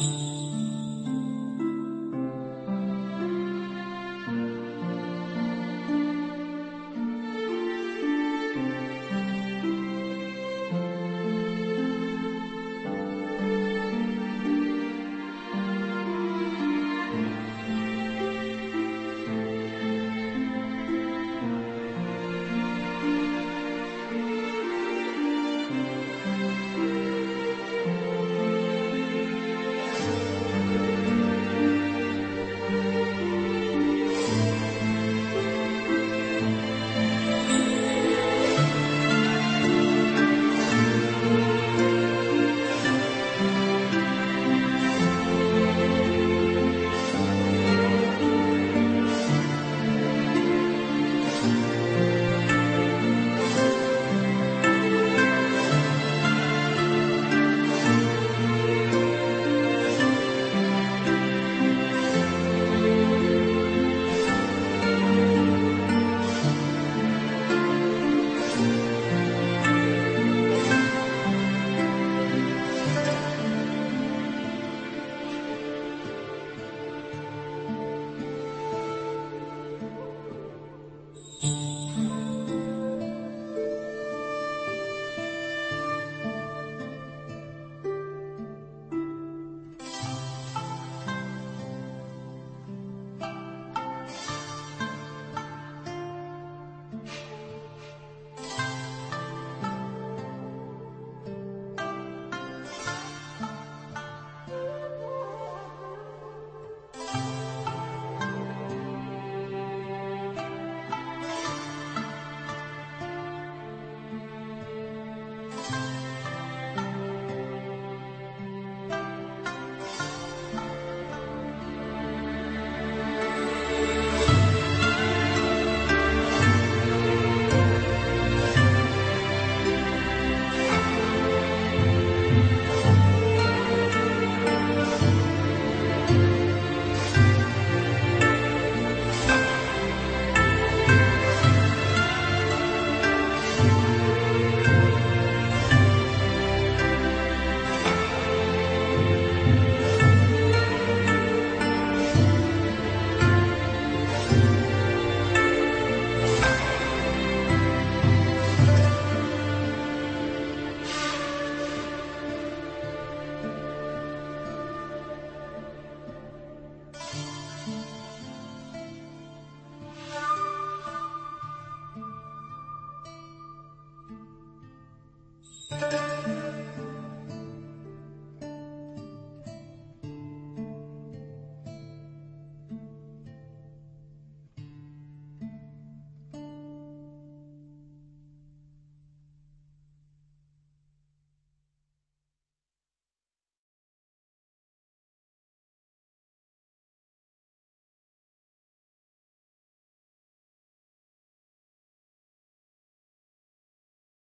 Mm-hmm.